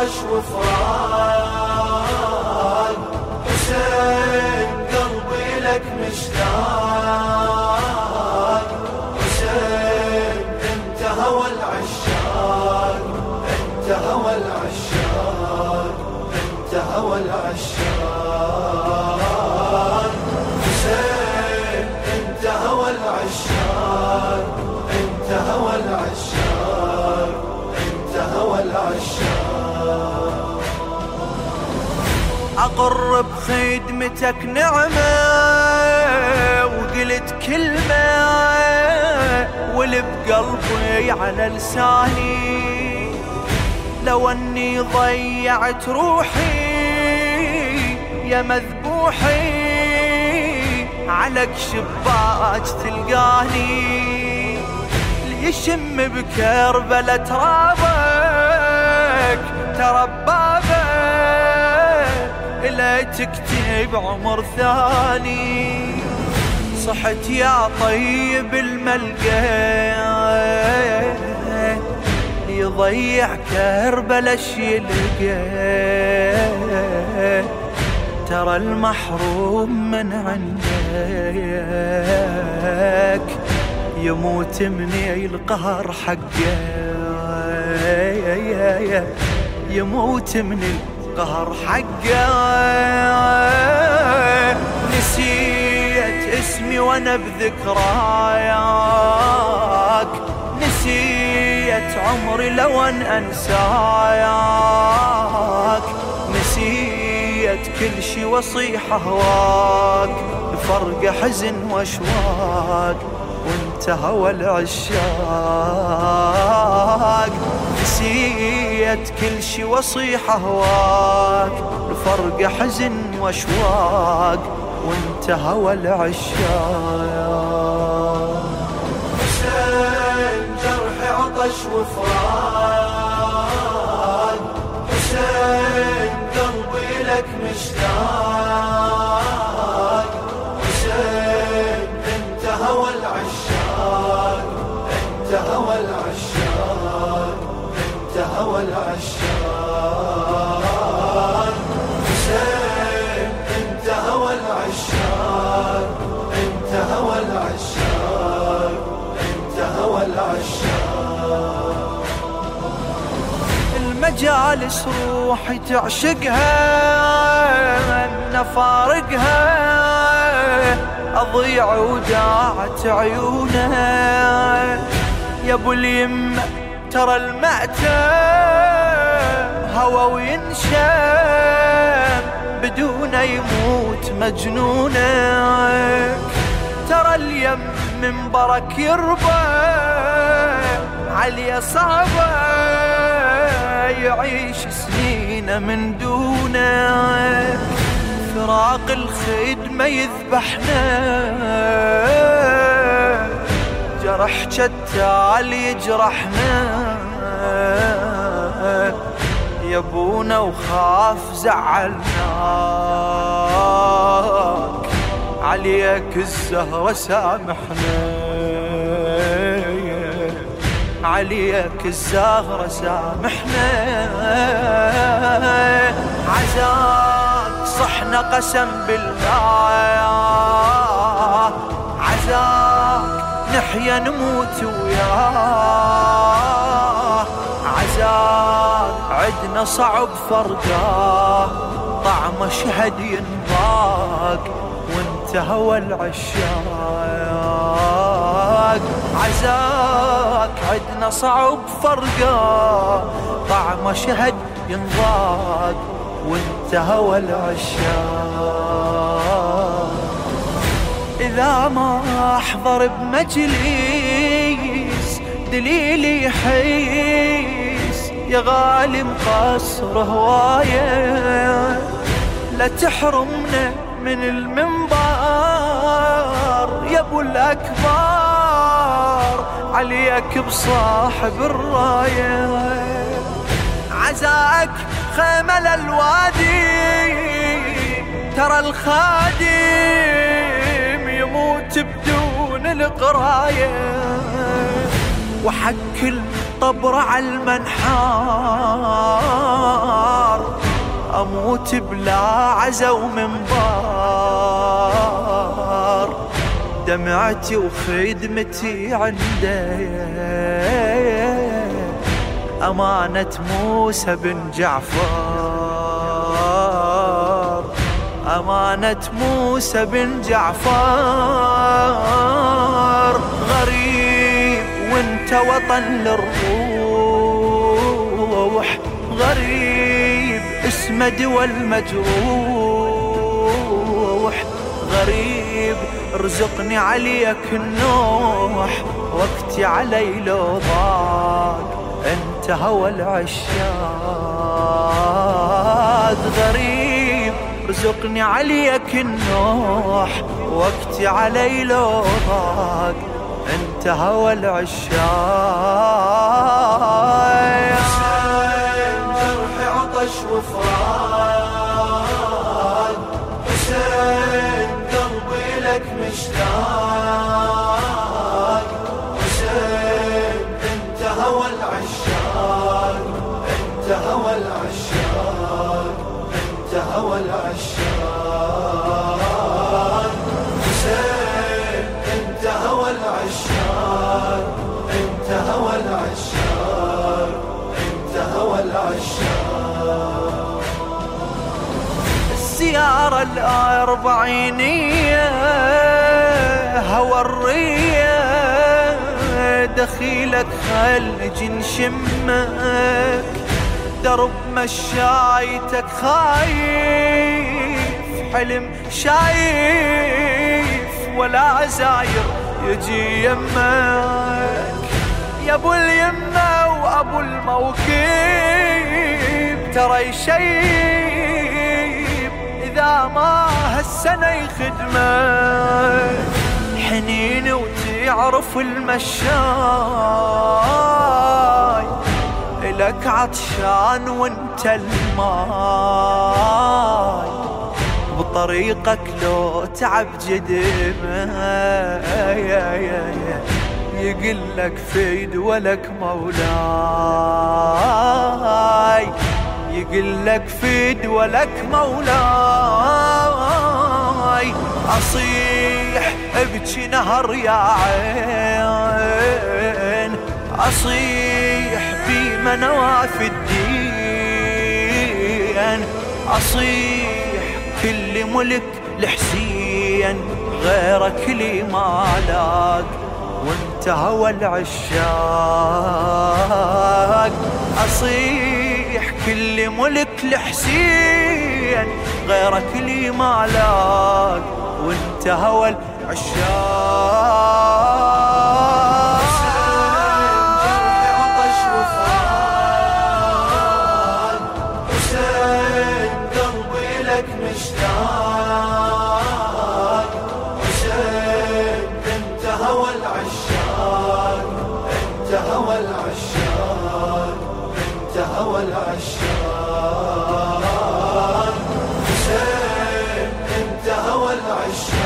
عطش وفراق حسين قلبي لك مشتاق. حسين انت هوى العشاق. انت هوى العشاق. انت هوى العشاق. أقر بخدمتك نعمة وقلت كلمة واللي بقلبي على لساني. لو أني ضيعت روحي يا مذبوحي عليك شباك تلقاني. يشم بكربلة ترابك تربابك لا تكتب عمر ثاني. صحت يا طيب الملقى يضيع كربلا يلقى ترى المحروم من عندك يموت من القهر حقه. يموت من القهر حقه نسيت اسمي وأنا بذكراياك نسيت عمري لو أن انساياك نسيت كل شي وصيح أهواك. فرق حزن واشواق وانت هوى العشاق نسيت كل شي وصيح اهواك الفرق حزن وأشواق وانت هوى العشاق حسين جرح عطش وفراق حسين قلبي لك مشتاق. انت هوى العشاق انت هوى العشاق المجالس روحي تعشقها من فارقها أضيع وداعت عيونها. يا أبو اليمه ترى المأتم هوى وينشم بدون يموت مجنونك. ترى اليم من برك يربى علي صعبة يعيش سنين من دونك فراق الخدمة يذبحنا. جرح شتال يجرحنا. يا أبونا وخاف زعلناك عليك الزهرة سامحنا عليك الزهرة سامحنا عزاك صحنا قسم بالله عزاك نحيا نموت وياه. عزاك عدنا صعب فرقاه طعمه شهد ينضاق وانت هوى العشاق. عزاك عدنا صعب فرقاه طعمه شهد ينضاق. وانت هوى العشاق. إذا ما أحضر بمجلس دليلي يحيس يا غالي مقصر هواية. لا تحرمنا من المنبر. يا ابو الأكبر عليك بصاحب الراية. عزاك خيمل الوادي ترى الخادم يموت بدون القراية. وحق طبر على المنحار أموت بلا عزا ومنبار دمعتي وخدمتي عنده. أمانة موسى بن جعفر. أمانة موسى بن جعفر. غريب وانت وطن للروح. غريب اسمه دول مجروح. غريب ارزقني عليك النوح وقتي علي لو ضاق انت هوى العشاق. غريب ارزقني عليك النوح وقتي علي لو ضاق انت هوى العشاق. انت هوى العشاق هوى العشاق حسين انت هوى العشاق انت هوى العشاق انت هوى العشاق السيارة الأربعينية هوى الرية دخيلك خلج نشمك درب مشايتك خايف حلم شايف ولا زاير يجي يمك. يا أبو اليمة وأبو الموكب ترى يشيب إذا ما هالسنة يخدمك حنين وتعرف المشاي لك عطشان وانت الماي. بطريقك لو تعب جدمه يقلك فيد ولك مولاي. يقلك فيد ولك مولاي. أصيح ابكي نهر يا عين. أصيح في منواف الدين. أصيح كل ملك لحسين غيرك لي ما لاق وانت هوى العشاق أصيح كل ملك لحسين غيرك لي ما لاق وانت حسين انت هوى العشاق انت هوى العشاق.